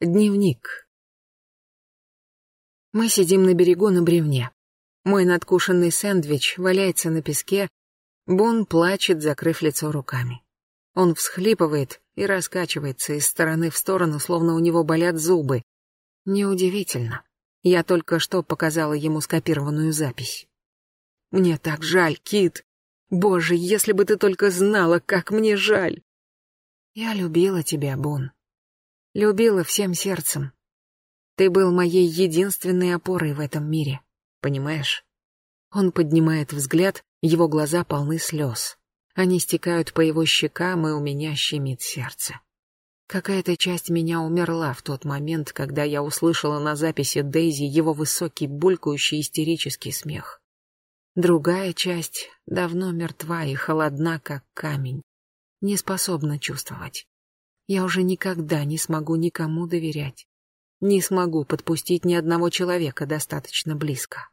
Дневник. Мы сидим на берегу на бревне. Мой надкушенный сэндвич валяется на песке. Бон плачет, закрыв лицо руками. Он всхлипывает и раскачивается из стороны в сторону, словно у него болят зубы. Неудивительно. Я только что показала ему скопированную запись. Мне так жаль, Кит. Боже, если бы ты только знала, как мне жаль. Я любила тебя, Бон. Любила всем сердцем. Ты был моей единственной опорой в этом мире, понимаешь? Он поднимает взгляд, его глаза полны слез. Они стекают по его щекам, и у меня щемит сердце. Какая-то часть меня умерла в тот момент, когда я услышала на записи Дейзи его высокий, булькающий истерический смех. Другая часть давно мертва и холодна, как камень, не способна чувствовать. Я уже никогда не смогу никому доверять. Не смогу подпустить ни одного человека достаточно близко.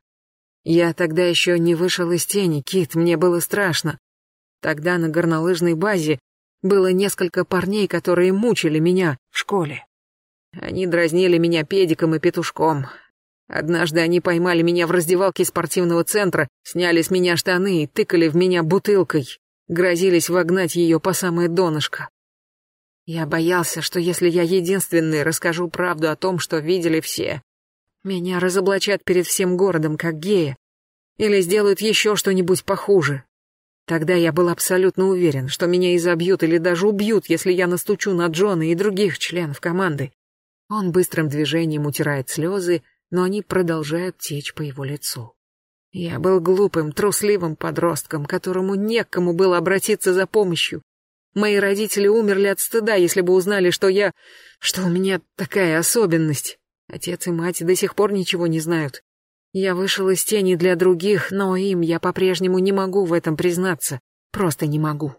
Я тогда еще не вышел из тени, Кит, мне было страшно. Тогда на горнолыжной базе было несколько парней, которые мучили меня в школе. Они дразнили меня педиком и петушком. Однажды они поймали меня в раздевалке спортивного центра, сняли с меня штаны и тыкали в меня бутылкой. Грозились вогнать ее по самое донышко. Я боялся, что если я единственный расскажу правду о том, что видели все, меня разоблачат перед всем городом как гея или сделают еще что-нибудь похуже. Тогда я был абсолютно уверен, что меня изобьют или даже убьют, если я настучу на Джона и других членов команды. Он быстрым движением утирает слезы, но они продолжают течь по его лицу. Я был глупым, трусливым подростком, которому некому было обратиться за помощью. Мои родители умерли от стыда, если бы узнали, что я... что у меня такая особенность. Отец и мать до сих пор ничего не знают. Я вышел из тени для других, но им я по-прежнему не могу в этом признаться. Просто не могу.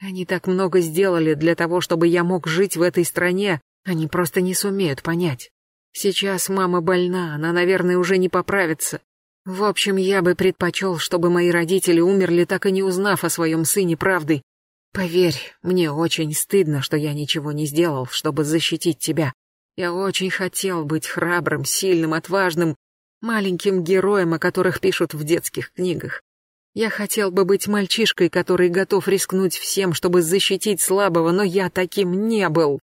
Они так много сделали для того, чтобы я мог жить в этой стране, они просто не сумеют понять. Сейчас мама больна, она, наверное, уже не поправится. В общем, я бы предпочел, чтобы мои родители умерли, так и не узнав о своем сыне правды, Поверь, мне очень стыдно, что я ничего не сделал, чтобы защитить тебя. Я очень хотел быть храбрым, сильным, отважным, маленьким героем, о которых пишут в детских книгах. Я хотел бы быть мальчишкой, который готов рискнуть всем, чтобы защитить слабого, но я таким не был.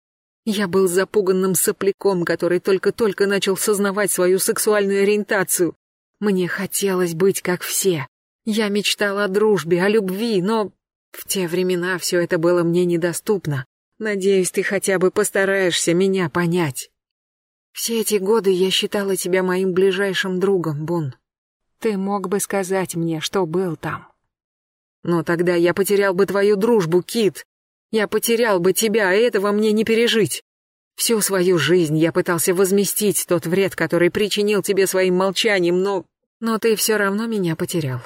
Я был запуганным сопляком, который только-только начал сознавать свою сексуальную ориентацию. Мне хотелось быть как все. Я мечтал о дружбе, о любви, но в те времена все это было мне недоступно. Надеюсь, ты хотя бы постараешься меня понять. Все эти годы я считала тебя моим ближайшим другом, Бун. Ты мог бы сказать мне, что был там. Но тогда я потерял бы твою дружбу, Кит. Я потерял бы тебя, а этого мне не пережить. Всю свою жизнь я пытался возместить тот вред, который причинил тебе своим молчанием, но... Но ты все равно меня потерял.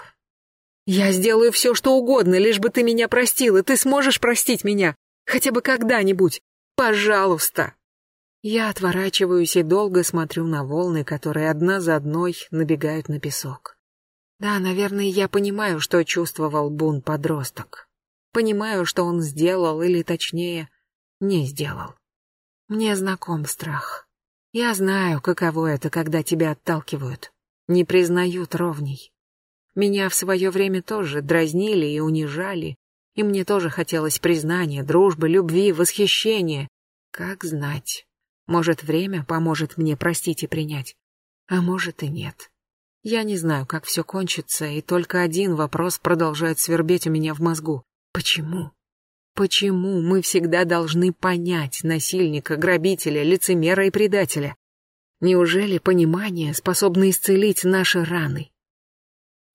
Я сделаю все, что угодно, лишь бы ты меня простил, и ты сможешь простить меня. Хотя бы когда-нибудь. Пожалуйста. Я отворачиваюсь и долго смотрю на волны, которые одна за одной набегают на песок. Да, наверное, я понимаю, что чувствовал Бун-подросток. Понимаю, что он сделал, или точнее, не сделал. Мне знаком страх. Я знаю, каково это, когда тебя отталкивают, не признают ровней. Меня в свое время тоже дразнили и унижали, и мне тоже хотелось признания, дружбы, любви, восхищения. Как знать. Может, время поможет мне простить и принять, а может и нет. Я не знаю, как все кончится, и только один вопрос продолжает свербеть у меня в мозгу. Почему? Почему мы всегда должны понять насильника, грабителя, лицемера и предателя? Неужели понимание способно исцелить наши раны?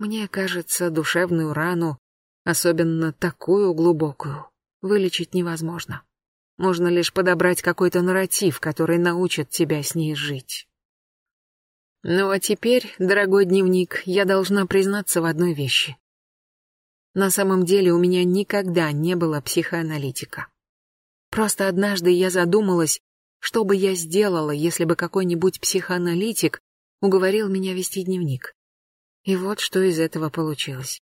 Мне кажется, душевную рану, особенно такую глубокую, вылечить невозможно. Можно лишь подобрать какой-то нарратив, который научит тебя с ней жить. Ну а теперь, дорогой дневник, я должна признаться в одной вещи. На самом деле у меня никогда не было психоаналитика. Просто однажды я задумалась, что бы я сделала, если бы какой-нибудь психоаналитик уговорил меня вести дневник. И вот что из этого получилось.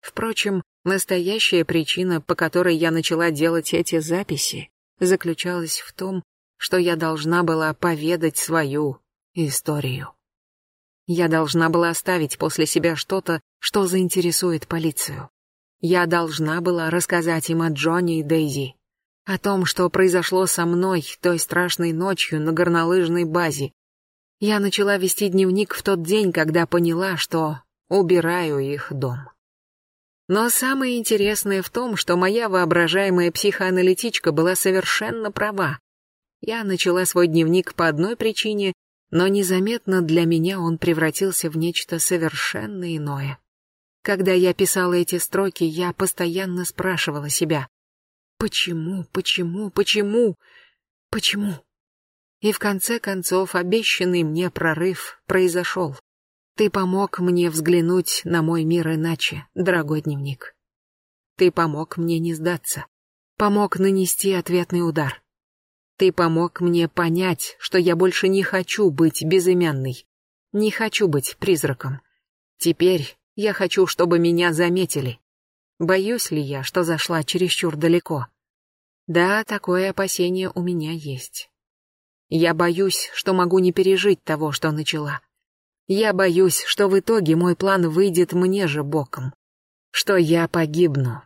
Впрочем, настоящая причина, по которой я начала делать эти записи, заключалась в том, что я должна была поведать свою историю. Я должна была оставить после себя что-то, что заинтересует полицию. Я должна была рассказать им о Джонни и Дейзи, о том, что произошло со мной той страшной ночью на горнолыжной базе. Я начала вести дневник в тот день, когда поняла, что убираю их дом. Но самое интересное в том, что моя воображаемая психоаналитичка была совершенно права. Я начала свой дневник по одной причине, но незаметно для меня он превратился в нечто совершенно иное. Когда я писала эти строки, я постоянно спрашивала себя, почему, почему, почему, почему? И в конце концов обещанный мне прорыв произошел. Ты помог мне взглянуть на мой мир иначе, дорогой дневник. Ты помог мне не сдаться. Помог нанести ответный удар. Ты помог мне понять, что я больше не хочу быть безымянной. Не хочу быть призраком. Теперь я хочу, чтобы меня заметили. Боюсь ли я, что зашла чересчур далеко? Да, такое опасение у меня есть. Я боюсь, что могу не пережить того, что начала. Я боюсь, что в итоге мой план выйдет мне же боком. Что я погибну.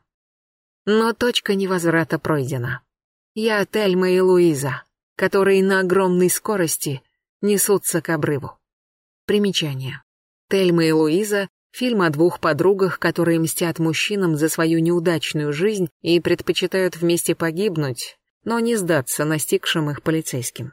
Но точка невозврата пройдена. Я Тельма и Луиза, которые на огромной скорости несутся к обрыву. Примечание. Тельма и Луиза — фильм о двух подругах, которые мстят мужчинам за свою неудачную жизнь и предпочитают вместе погибнуть, но не сдаться настигшим их полицейским.